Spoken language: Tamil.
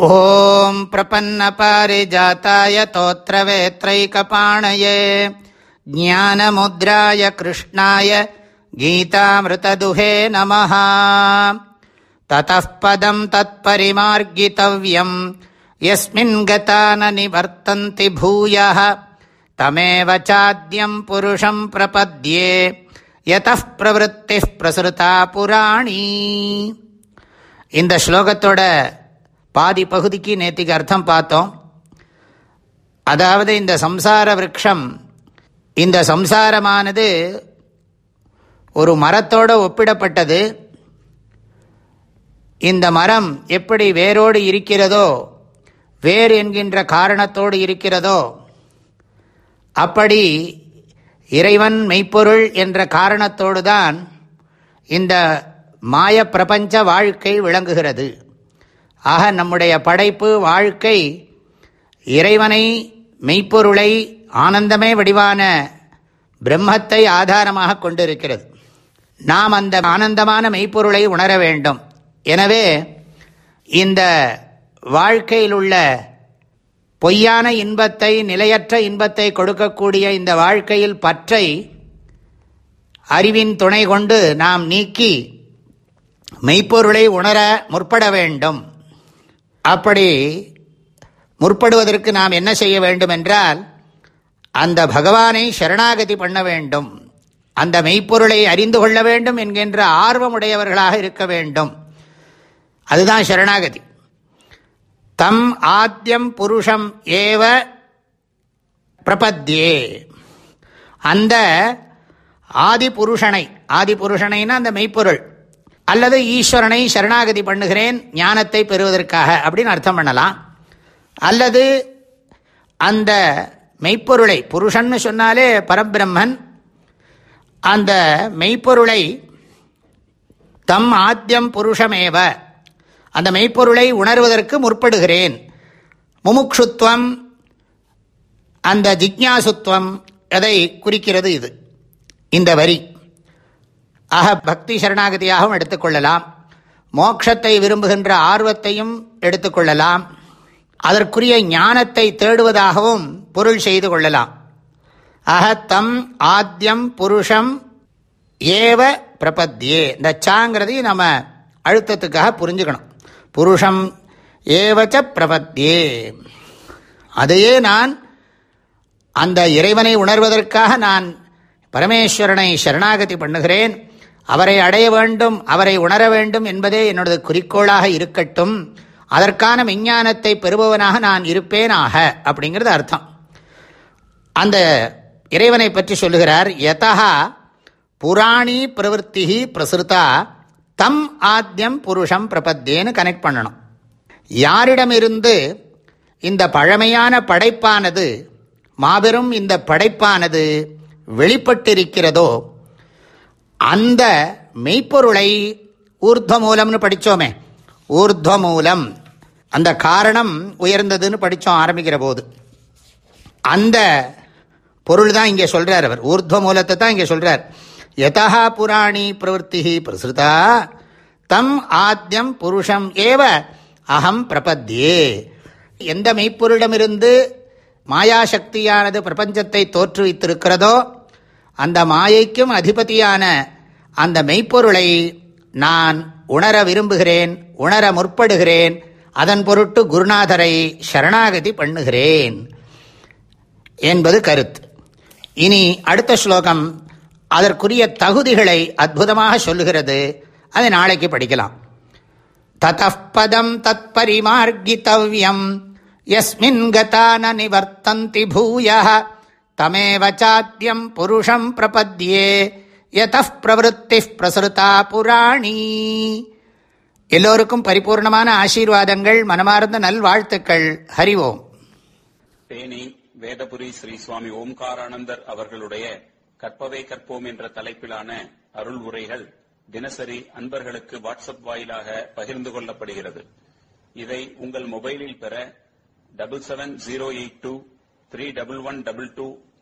ॐ प्रपन्नपारिजाताय तोत्रवेत्रैकपाणये ज्ञानमुद्राय कृष्णाय गीतामृतदुहे नमः ततः पदम् तत्परिमार्गितव्यम् यस्मिन् गता न निवर्तन्ति भूयः तमेव चाद्यम् पुरुषम् प्रपद्ये यतः प्रवृत्तिः प्रसृता पुराणी இந்த ஸ்லோகத்தோட பாதி பகுதிக்கு நேற்றுக்கு அர்த்தம் பார்த்தோம். அதாவது இந்த சம்சார விரக்ஷம் இந்த சம்சாரமானது ஒரு மரத்தோடு ஒப்பிடப்பட்டது. இந்த மரம் எப்படி வேரோடு இருக்கிறதோ வேர் என்கின்ற காரணத்தோடு இருக்கிறதோ அப்படி இறைவன் மெய்ப்பொருள் என்ற காரணத்தோடு தான் இந்த மாய பிரபஞ்ச வாழ்க்கை விளங்குகிறது. ஆக நம்முடைய படைப்பு வாழ்க்கை இறைவனை மெய்ப்பொருளை ஆனந்தமே வடிவான பிரம்மத்தை ஆதாரமாக கொண்டிருக்கிறது. நாம் அந்த ஆனந்தமான மெய்ப்பொருளை உணர வேண்டும். எனவே இந்த வாழ்க்கையில் உள்ள பொய்யான இன்பத்தை நிலையற்ற இன்பத்தை கொடுக்கக்கூடிய இந்த வாழ்க்கையில் பற்றை அறிவின் துணை கொண்டு நாம் நீக்கி மெய்ப்பொருளை உணர முற்பட வேண்டும். அப்படி முற்படுவதற்கு நாம் என்ன செய்ய வேண்டும் என்றால் அந்த பகவானை சரணாகதி பண்ண வேண்டும். அந்த மெய்ப்பொருளை அறிந்து கொள்ள வேண்டும் என்கின்ற ஆர்வமுடையவர்களாக இருக்க வேண்டும். அதுதான் சரணாகதி. தம் ஆத்தியம் புருஷம் ஏவ பிரபத்தியே அந்த ஆதி புருஷனை ஆதி புருஷனைனா அந்த மெய்ப்பொருள். அல்லது ஈஸ்வரனை சரணாகதி பண்ணுகிறேன் ஞானத்தை பெறுவதற்காக அப்படின்னு அர்த்தம் பண்ணலாம். அல்லது அந்த மெய்ப்பொருளை புருஷன்னு சொன்னாலே பரபிரம்மன் அந்த மெய்ப்பொருளை தம் ஆத்தியம் புருஷமேவ அந்த மெய்ப்பொருளை உணர்வதற்கு முற்படுகிறேன். முமுக்ஷுத்வம் அந்த ஜிக்யாசுத்வம் அதை குறிக்கிறது இது? இந்த வரி. ஆக பக்தி சரணாகதியாகவும் எடுத்துக்கொள்ளலாம். மோட்சத்தை விரும்புகின்ற ஆர்வத்தையும் எடுத்துக்கொள்ளலாம். அதற்குரிய ஞானத்தை தேடுவதாகவும் பொருள் செய்து கொள்ளலாம். அகத்தம் தம் ஆத்தியம் புருஷம் ஏவ பிரபத்தியே. இந்த சாங்கிறதையும் நம்ம அழுத்தத்துக்காக புரிஞ்சுக்கணும். புருஷம் ஏவச்ச பிரபத்தியே. அதையே நான் அந்த இறைவனை உணர்வதற்காக நான் பரமேஸ்வரனை சரணாகதி பண்ணுகிறேன். அவரை அடைய வேண்டும் அவரை உணர வேண்டும் என்பதே என்னோட குறிக்கோளாக இருக்கட்டும். அதற்கான விஞ்ஞானத்தை பெறுபவனாக நான் இருப்பேனாக அப்படிங்கிறது அர்த்தம். அந்த இறைவனை பற்றி சொல்லுகிறார் யதா புராணி பிரவருத்தி பிரசுருதா தம் ஆத்தியம் புருஷம் பிரபத்தேன்னு கனெக்ட் பண்ணணும். யாரிடமிருந்து இந்த பழமையான படைப்பானது மாபெரும் இந்த படைப்பானது வெளிப்பட்டிருக்கிறதோ அந்த மெய்ப்பொருளை ஊர்த்வ மூலம்னு படித்தோமே ஊர்த்வ மூலம் அந்த காரணம் உயர்ந்ததுன்னு படித்தோம் ஆரம்பிக்கிற போது. அந்த பொருள் தான் இங்கே சொல்கிறார் அவர். ஊர்த்வ மூலத்தை தான் இங்கே சொல்கிறார் யதா புராணி பிரவருத்தி பிரசுதா தம் ஆத்தியம் புருஷம் ஏவ அகம் பிரபத்தியே. எந்த மெய்ப்பொருளிடமிருந்து மாயாசக்தியானது பிரபஞ்சத்தை தோற்றுவித்திருக்கிறதோ அந்த மாயைக்கும் அதிபதியான அந்த மெய்ப்பொருளை நான் உணர விரும்புகிறேன் உணர முற்படுகிறேன் அதன் பொருட்டு குருநாதரை சரணாகதி பண்ணுகிறேன் என்பது கருத்து. இனி அடுத்த ஸ்லோகம் அதற்குரிய தகுதிகளை அற்புதமாக சொல்லுகிறது. அதை நாளைக்கு படிக்கலாம். ததப்பதம் தத் பரிமார்கித்தவ்யம் யஸ்மின் கதான நிவர்த்தந்தி பூயா தமேவ சாத்தியம் புருஷம் பிரபத்யே யத பிரவருத்தி பிரசுருதா புராணி எல்லோருக்கும் பரிபூர்ணமான ஆசீர்வாதங்கள் மனமார்ந்த நல்வாழ்த்துக்கள். ஹரி ஓம். தேனி வேதபுரி ஸ்ரீ சுவாமி ஓம்காரானந்தர் அவர்களுடைய கற்பவை கற்போம் என்ற தலைப்பிலான அருள் உரைகள் தினசரி அன்பர்களுக்கு வாட்ஸ்அப் வாயிலாக பகிர்ந்து கொள்ளப்படுகிறது. இதை உங்கள் மொபைலில் பெற double seven zero eight two three double one double two